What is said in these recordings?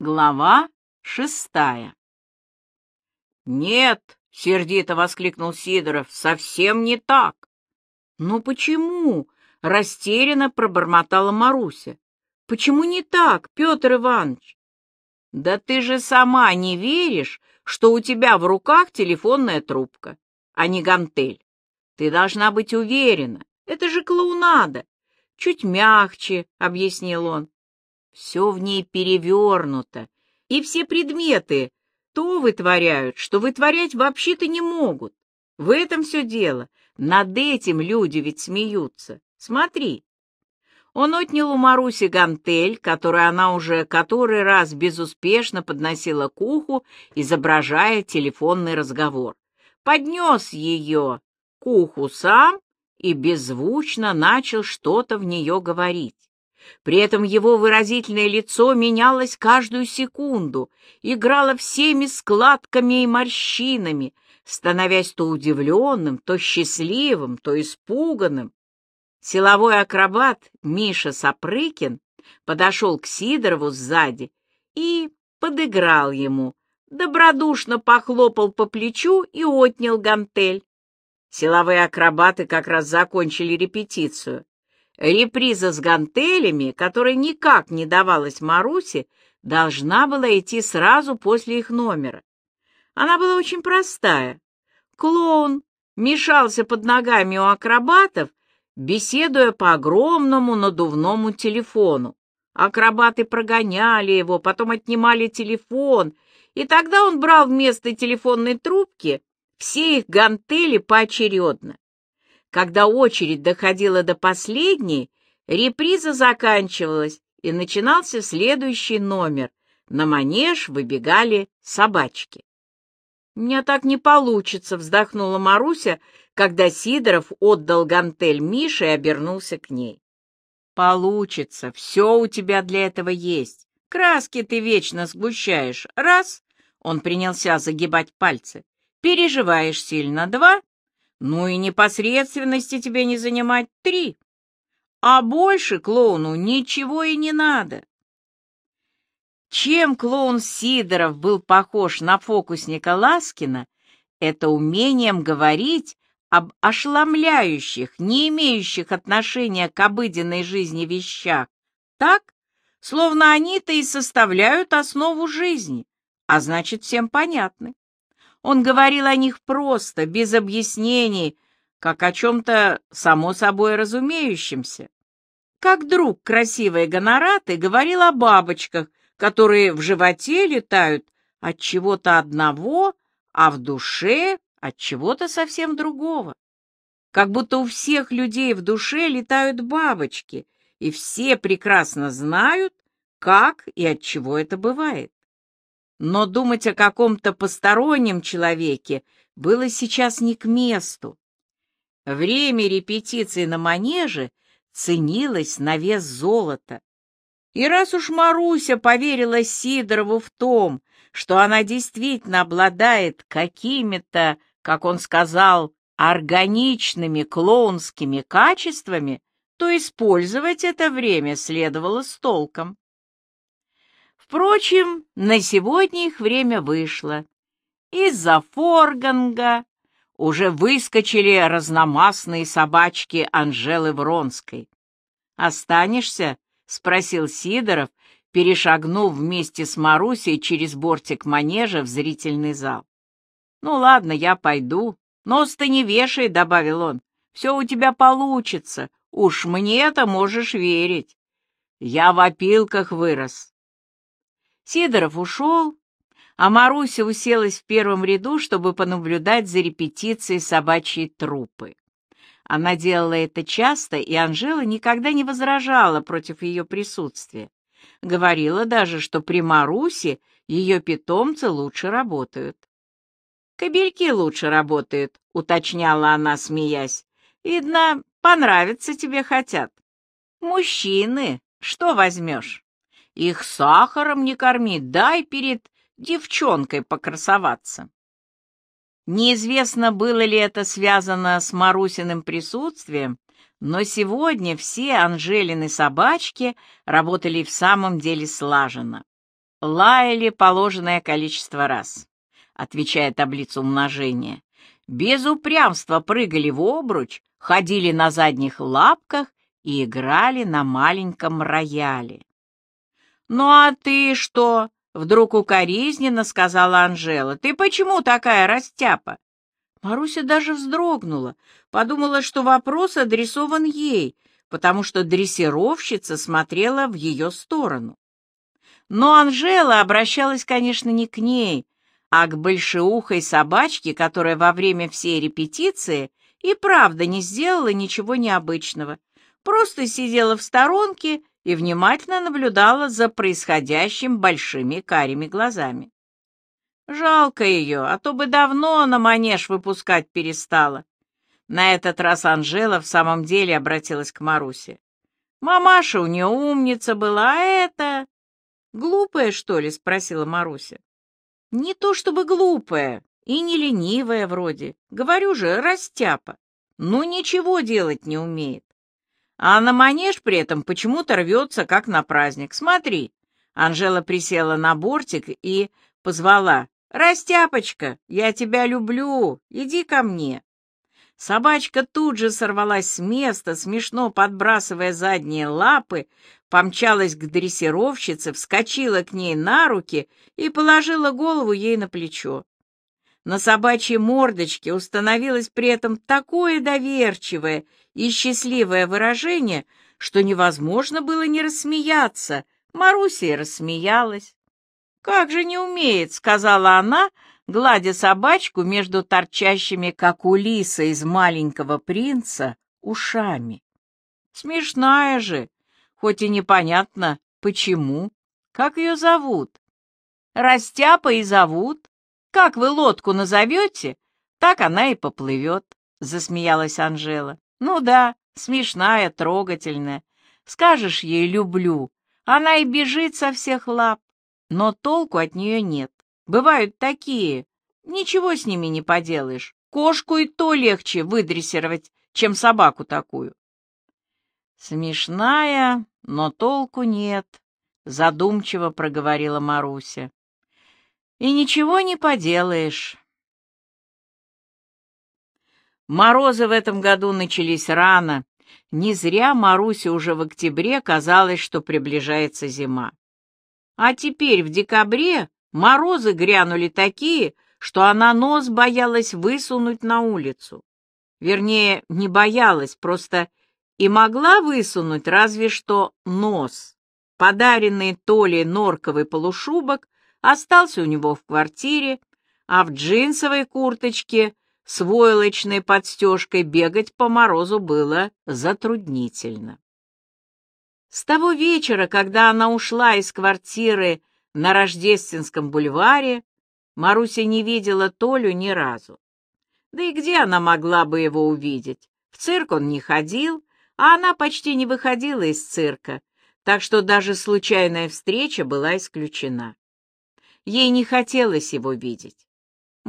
Глава шестая «Нет!» — сердито воскликнул Сидоров. «Совсем не так!» «Ну почему?» — растерянно пробормотала Маруся. «Почему не так, Петр Иванович?» «Да ты же сама не веришь, что у тебя в руках телефонная трубка, а не гантель. Ты должна быть уверена. Это же клоунада. Чуть мягче, — объяснил он. Все в ней перевернуто, и все предметы то вытворяют, что вытворять вообще-то не могут. В этом все дело. Над этим люди ведь смеются. Смотри. Он отнял у Маруси гантель, которую она уже который раз безуспешно подносила к уху, изображая телефонный разговор. Поднес ее к уху сам и беззвучно начал что-то в нее говорить. При этом его выразительное лицо менялось каждую секунду, играло всеми складками и морщинами, становясь то удивленным, то счастливым, то испуганным. Силовой акробат Миша Сапрыкин подошел к Сидорову сзади и подыграл ему, добродушно похлопал по плечу и отнял гантель. Силовые акробаты как раз закончили репетицию. Реприза с гантелями, которая никак не давалась Марусе, должна была идти сразу после их номера. Она была очень простая. Клоун мешался под ногами у акробатов, беседуя по огромному надувному телефону. Акробаты прогоняли его, потом отнимали телефон, и тогда он брал вместо телефонной трубки все их гантели поочередно. Когда очередь доходила до последней, реприза заканчивалась, и начинался следующий номер. На манеж выбегали собачки. «У меня так не получится», — вздохнула Маруся, когда Сидоров отдал гантель Мише и обернулся к ней. «Получится, все у тебя для этого есть. Краски ты вечно сгущаешь. Раз!» — он принялся загибать пальцы. «Переживаешь сильно. Два!» Ну и непосредственности тебе не занимать три. А больше клоуну ничего и не надо. Чем клоун Сидоров был похож на фокусника Ласкина, это умением говорить об ошеломляющих, не имеющих отношения к обыденной жизни вещах, так, словно они-то и составляют основу жизни, а значит, всем понятны. Он говорил о них просто, без объяснений, как о чем-то само собой разумеющемся. Как друг красивой гонораты говорил о бабочках, которые в животе летают от чего-то одного, а в душе от чего-то совсем другого. Как будто у всех людей в душе летают бабочки, и все прекрасно знают, как и от чего это бывает но думать о каком-то постороннем человеке было сейчас не к месту. Время репетиции на манеже ценилось на вес золота. И раз уж Маруся поверила Сидорову в том, что она действительно обладает какими-то, как он сказал, органичными клоунскими качествами, то использовать это время следовало с толком. Впрочем, на сегодня их время вышло. Из-за форганга уже выскочили разномастные собачки Анжелы Вронской. «Останешься?» — спросил Сидоров, перешагнув вместе с Марусей через бортик манежа в зрительный зал. «Ну ладно, я пойду. Нос-то не вешай», — добавил он. «Все у тебя получится. Уж мне-то можешь верить. Я в опилках вырос, Сидоров ушел, а Маруся уселась в первом ряду, чтобы понаблюдать за репетицией собачьей трупы. Она делала это часто, и Анжела никогда не возражала против ее присутствия. Говорила даже, что при Марусе ее питомцы лучше работают. «Кобельки лучше работают», — уточняла она, смеясь. «Видно, понравиться тебе хотят. Мужчины, что возьмешь?» Их сахаром не корми, дай перед девчонкой покрасоваться. Неизвестно, было ли это связано с Марусиным присутствием, но сегодня все Анжелины собачки работали в самом деле слаженно. лаяли положенное количество раз, отвечая таблица умножения. Без упрямства прыгали в обруч, ходили на задних лапках и играли на маленьком рояле. «Ну а ты что?» — вдруг укоризненно сказала Анжела. «Ты почему такая растяпа?» Маруся даже вздрогнула, подумала, что вопрос адресован ей, потому что дрессировщица смотрела в ее сторону. Но Анжела обращалась, конечно, не к ней, а к большеухой собачке, которая во время всей репетиции и правда не сделала ничего необычного, просто сидела в сторонке и внимательно наблюдала за происходящим большими карими глазами. Жалко ее, а то бы давно на манеж выпускать перестала. На этот раз Анжела в самом деле обратилась к Марусе. «Мамаша у нее умница была, а это...» «Глупая, что ли?» — спросила Маруся. «Не то чтобы глупая и не ленивая вроде. Говорю же, растяпа. Ну, ничего делать не умеет. А на манеж при этом почему-то рвется, как на праздник. Смотри». Анжела присела на бортик и позвала. «Растяпочка, я тебя люблю, иди ко мне». Собачка тут же сорвалась с места, смешно подбрасывая задние лапы, помчалась к дрессировщице, вскочила к ней на руки и положила голову ей на плечо. На собачьей мордочке установилось при этом такое доверчивое и счастливое выражение, что невозможно было не рассмеяться. Маруся рассмеялась. «Как же не умеет», — сказала она, гладя собачку между торчащими, как у лиса из маленького принца, ушами. Смешная же, хоть и непонятно, почему. Как ее зовут? Растяпа и зовут. Как вы лодку назовете, так она и поплывет, — засмеялась Анжела. Ну да, смешная, трогательная. Скажешь ей «люблю», она и бежит со всех лап, но толку от нее нет. Бывают такие. Ничего с ними не поделаешь. Кошку и то легче выдрессировать, чем собаку такую. Смешная, но толку нет, задумчиво проговорила Маруся. И ничего не поделаешь. Морозы в этом году начались рано. Не зря Марусе уже в октябре казалось, что приближается зима. А теперь, в декабре, Морозы грянули такие, что она нос боялась высунуть на улицу. Вернее, не боялась, просто и могла высунуть разве что нос. Подаренный Толей норковый полушубок остался у него в квартире, а в джинсовой курточке с войлочной подстежкой бегать по морозу было затруднительно. С того вечера, когда она ушла из квартиры на Рождественском бульваре Маруся не видела Толю ни разу. Да и где она могла бы его увидеть? В цирк он не ходил, а она почти не выходила из цирка, так что даже случайная встреча была исключена. Ей не хотелось его видеть.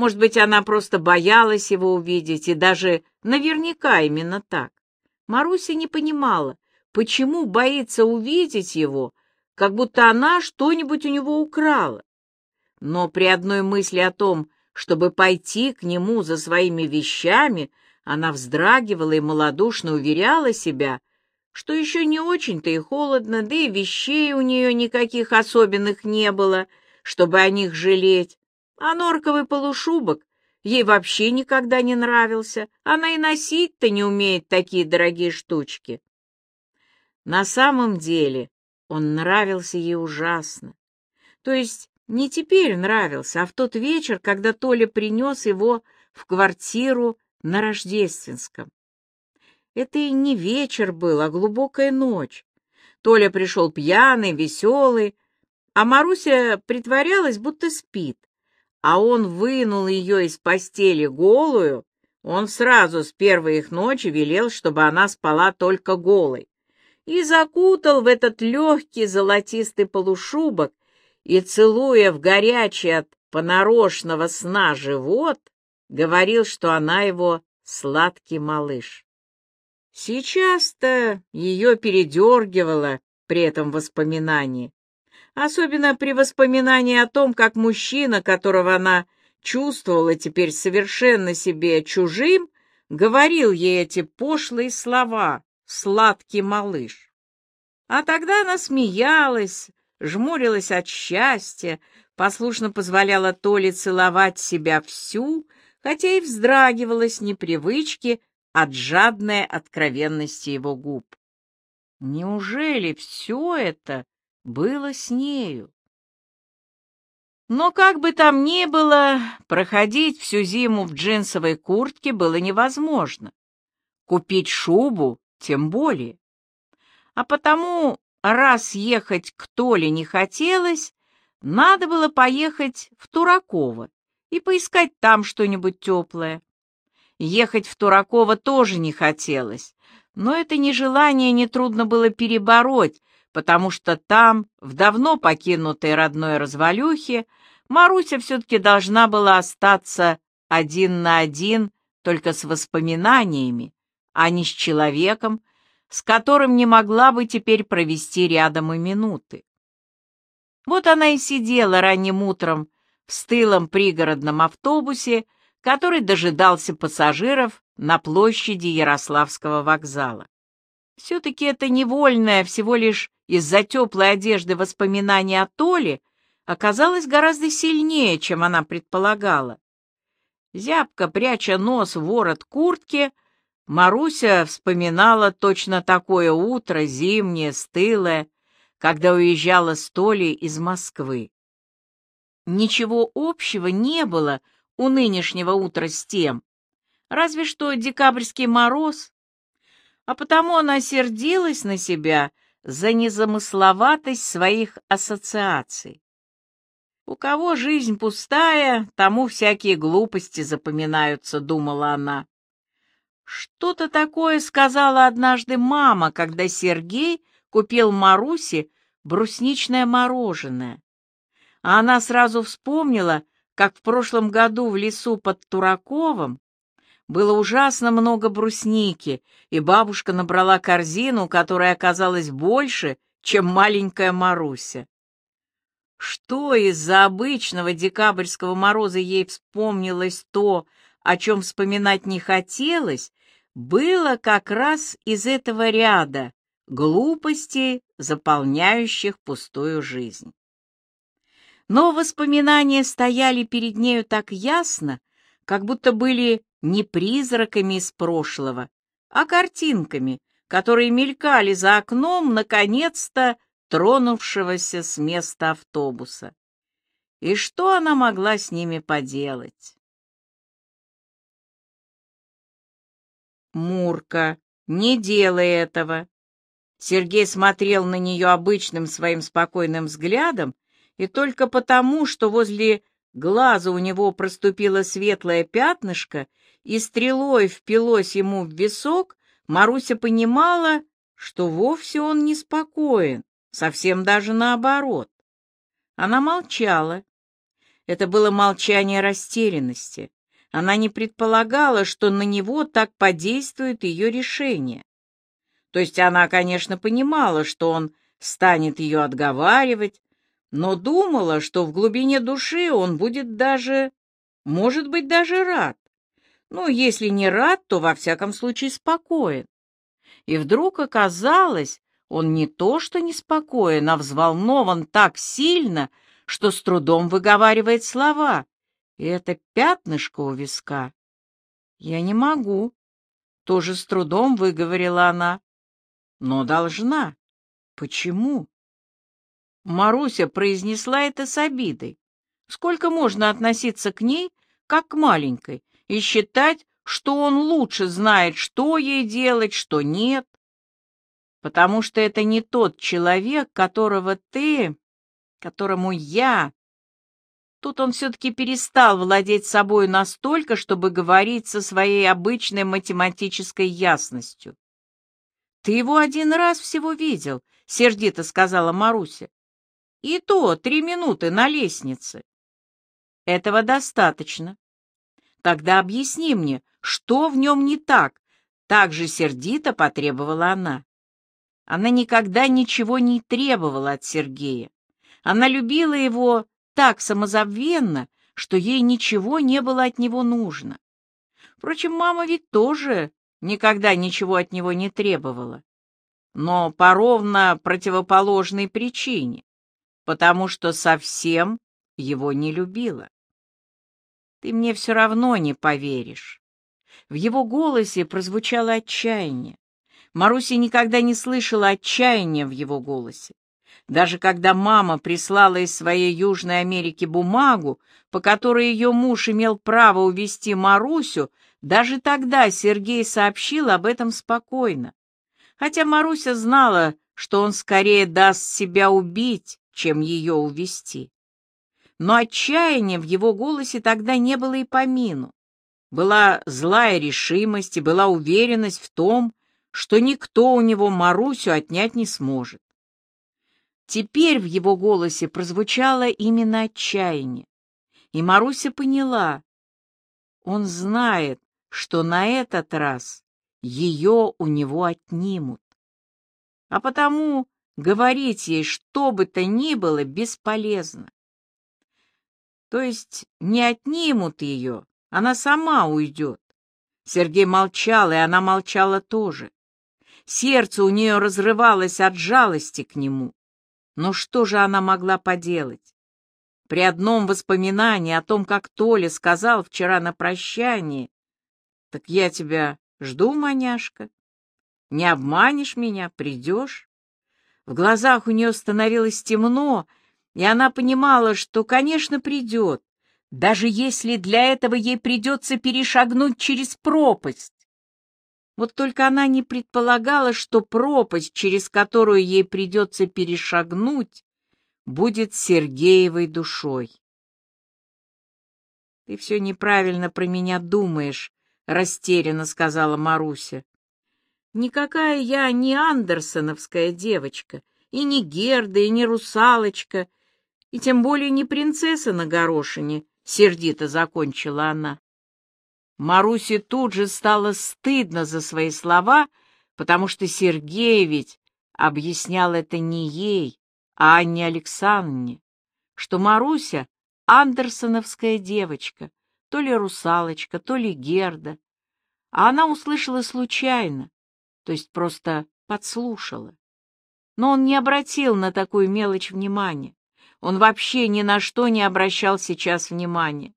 Может быть, она просто боялась его увидеть, и даже наверняка именно так. Маруся не понимала, почему боится увидеть его, как будто она что-нибудь у него украла. Но при одной мысли о том, чтобы пойти к нему за своими вещами, она вздрагивала и малодушно уверяла себя, что еще не очень-то и холодно, да и вещей у нее никаких особенных не было, чтобы о них жалеть. А норковый полушубок ей вообще никогда не нравился, она и носить-то не умеет такие дорогие штучки. На самом деле он нравился ей ужасно. То есть не теперь нравился, а в тот вечер, когда Толя принес его в квартиру на Рождественском. Это и не вечер был, а глубокая ночь. Толя пришел пьяный, веселый, а Маруся притворялась, будто спит. А он вынул ее из постели голую, он сразу с первой их ночи велел, чтобы она спала только голой и закутал в этот легкий золотистый полушубок и, целуя в горячий от понарошного сна живот, говорил, что она его сладкий малыш. Сейчас-то ее передергивало при этом воспоминании. Особенно при воспоминании о том, как мужчина, которого она чувствовала теперь совершенно себе чужим, говорил ей эти пошлые слова «сладкий малыш». А тогда она смеялась, жмурилась от счастья, послушно позволяла Толе целовать себя всю, хотя и вздрагивала с непривычки от жадной откровенности его губ. Неужели все это было с нею? Но как бы там ни было, проходить всю зиму в джинсовой куртке было невозможно. Купить шубу тем более. А потому, раз ехать к Толе не хотелось, надо было поехать в Тураково и поискать там что-нибудь теплое. Ехать в Тураково тоже не хотелось, но это нежелание нетрудно было перебороть, потому что там, в давно покинутой родной развалюхе, Маруся все-таки должна была остаться один на один только с воспоминаниями, а не с человеком, с которым не могла бы теперь провести рядом и минуты. Вот она и сидела ранним утром в стылом пригородном автобусе, который дожидался пассажиров на площади Ярославского вокзала. Все-таки это невольное, всего лишь из-за теплой одежды воспоминание о Толе оказалось гораздо сильнее, чем она предполагала. Зябко, пряча нос в ворот куртки, Маруся вспоминала точно такое утро, зимнее, стылое, когда уезжала с Толей из Москвы. Ничего общего не было у нынешнего утра с тем, разве что декабрьский мороз, а потому она сердилась на себя за незамысловатость своих ассоциаций. У кого жизнь пустая, тому всякие глупости запоминаются, думала она. Что-то такое сказала однажды мама, когда Сергей купил Марусе брусничное мороженое. А она сразу вспомнила, как в прошлом году в лесу под Тураковым было ужасно много брусники, и бабушка набрала корзину, которая оказалась больше, чем маленькая Маруся. Что из-за обычного декабрьского мороза ей вспомнилось то, о чем вспоминать не хотелось, было как раз из этого ряда глупостей, заполняющих пустую жизнь. Но воспоминания стояли перед нею так ясно, как будто были не призраками из прошлого, а картинками, которые мелькали за окном, наконец-то тронувшегося с места автобуса. И что она могла с ними поделать? Мурка, не делай этого. Сергей смотрел на нее обычным своим спокойным взглядом, и только потому, что возле глаза у него проступило светлое пятнышко и стрелой впилось ему в висок, Маруся понимала, что вовсе он не спокоен, совсем даже наоборот. Она молчала. Это было молчание растерянности. Она не предполагала, что на него так подействует ее решение. То есть она, конечно, понимала, что он станет ее отговаривать, но думала, что в глубине души он будет даже, может быть, даже рад. Ну, если не рад, то во всяком случае спокоен. И вдруг оказалось, он не то что неспокоен, а взволнован так сильно, что с трудом выговаривает слова. И это пятнышко у виска. «Я не могу», — тоже с трудом выговорила она. «Но должна. Почему?» Маруся произнесла это с обидой. Сколько можно относиться к ней, как к маленькой, и считать, что он лучше знает, что ей делать, что нет? Потому что это не тот человек, которого ты, которому я... Тут он все-таки перестал владеть собой настолько, чтобы говорить со своей обычной математической ясностью. «Ты его один раз всего видел», — сердито сказала Маруся. И то три минуты на лестнице. Этого достаточно. Тогда объясни мне, что в нем не так? Так же сердито потребовала она. Она никогда ничего не требовала от Сергея. Она любила его так самозабвенно, что ей ничего не было от него нужно. Впрочем, мама ведь тоже никогда ничего от него не требовала. Но по ровно противоположной причине, потому что совсем его не любила. Ты мне все равно не поверишь. В его голосе прозвучало отчаяние. Маруся никогда не слышала отчаяния в его голосе. Даже когда мама прислала из своей Южной Америки бумагу, по которой ее муж имел право увезти Марусю, даже тогда Сергей сообщил об этом спокойно. Хотя Маруся знала, что он скорее даст себя убить, чем ее увезти. Но отчаяния в его голосе тогда не было и помину. Была злая решимость и была уверенность в том, что никто у него Марусю отнять не сможет. Теперь в его голосе прозвучало именно отчаяние. И Маруся поняла, он знает, что на этот раз ее у него отнимут. А потому говорить ей что бы то ни было бесполезно. То есть не отнимут ее, она сама уйдет. Сергей молчал, и она молчала тоже. Сердце у нее разрывалось от жалости к нему. Но что же она могла поделать? При одном воспоминании о том, как Толя сказал вчера на прощании, «Так я тебя жду, маняшка. Не обманешь меня, придешь?» В глазах у нее становилось темно, и она понимала, что, конечно, придет, даже если для этого ей придется перешагнуть через пропасть. Вот только она не предполагала, что пропасть, через которую ей придется перешагнуть, будет Сергеевой душой. «Ты все неправильно про меня думаешь», — растерянно сказала Маруся. «Никакая я не андерсоновская девочка, и не Герда, и не русалочка, и тем более не принцесса на горошине», — сердито закончила она. Марусе тут же стало стыдно за свои слова, потому что Сергей ведь объяснял это не ей, а Анне Александровне, что Маруся — андерсоновская девочка, то ли русалочка, то ли Герда. А она услышала случайно, то есть просто подслушала. Но он не обратил на такую мелочь внимания. Он вообще ни на что не обращал сейчас внимания.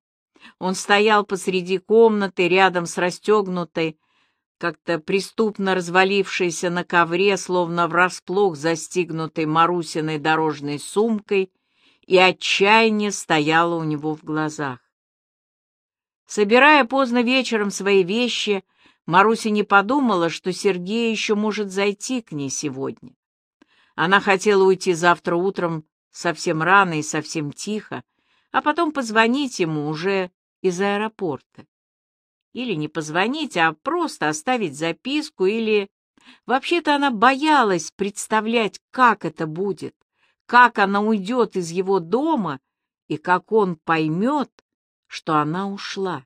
Он стоял посреди комнаты, рядом с расстегнутой, как-то преступно развалившейся на ковре, словно врасплох застигнутой Марусиной дорожной сумкой, и отчаяние стояло у него в глазах. Собирая поздно вечером свои вещи, Маруся не подумала, что Сергей еще может зайти к ней сегодня. Она хотела уйти завтра утром совсем рано и совсем тихо, а потом позвонить ему уже из аэропорта. Или не позвонить, а просто оставить записку, или... Вообще-то она боялась представлять, как это будет, как она уйдет из его дома и как он поймет, что она ушла.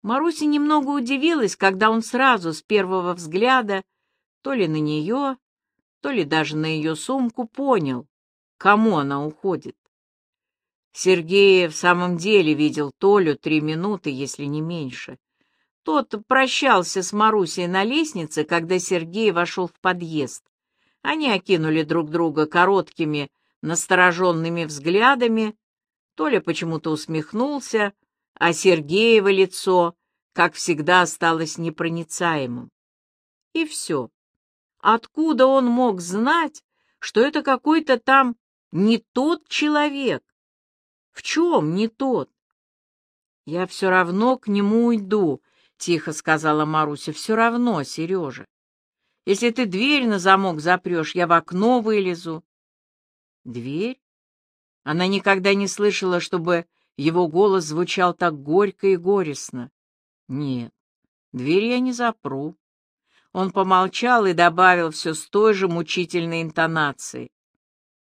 Маруся немного удивилась, когда он сразу, с первого взгляда, то ли на нее, то ли даже на ее сумку, понял, кому она уходит. Сергей в самом деле видел Толю три минуты, если не меньше. Тот прощался с Марусей на лестнице, когда Сергей вошел в подъезд. Они окинули друг друга короткими, настороженными взглядами. Толя почему-то усмехнулся, а Сергеево лицо, как всегда, осталось непроницаемым. И все. Откуда он мог знать, что это какой-то там не тот человек? В чем не тот? Я все равно к нему уйду, — тихо сказала Маруся. Все равно, Сережа. Если ты дверь на замок запрешь, я в окно вылезу. Дверь? Она никогда не слышала, чтобы его голос звучал так горько и горестно. Нет, дверь я не запру. Он помолчал и добавил все с той же мучительной интонацией.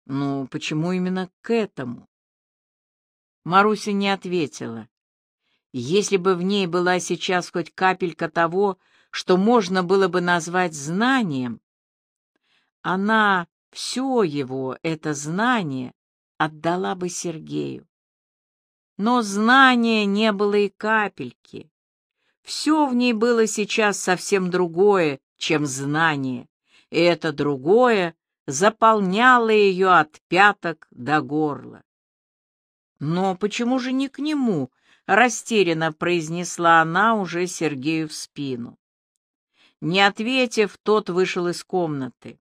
Ну, почему именно к этому? Маруся не ответила. Если бы в ней была сейчас хоть капелька того, что можно было бы назвать знанием, она все его, это знание, отдала бы Сергею. Но знания не было и капельки. Все в ней было сейчас совсем другое, чем знание, и это другое заполняло ее от пяток до горла. «Но почему же не к нему?» — растерянно произнесла она уже Сергею в спину. Не ответив, тот вышел из комнаты.